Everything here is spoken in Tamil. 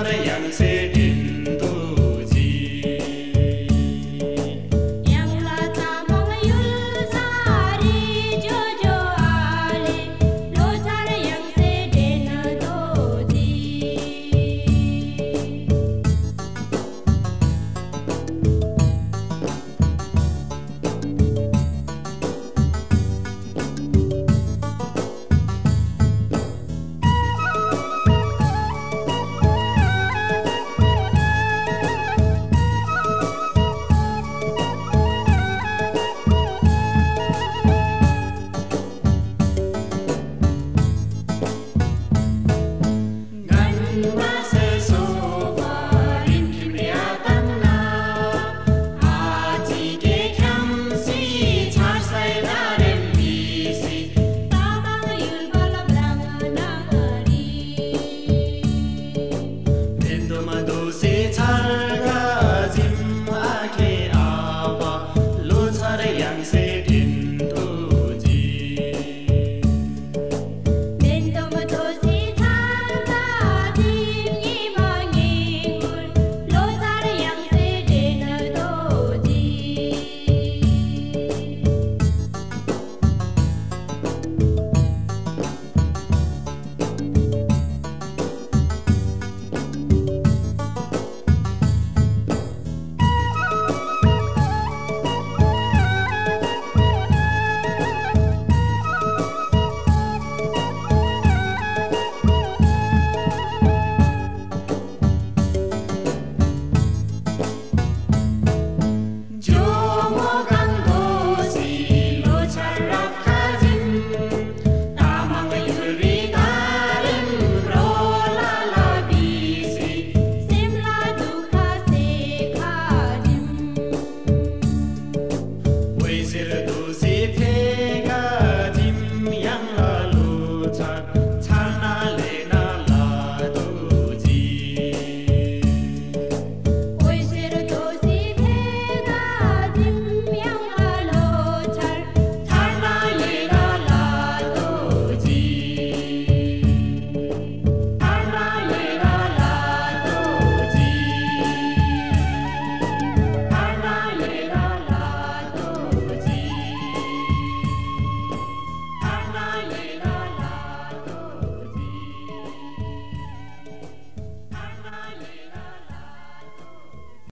Narayana சேட்டி José Tan.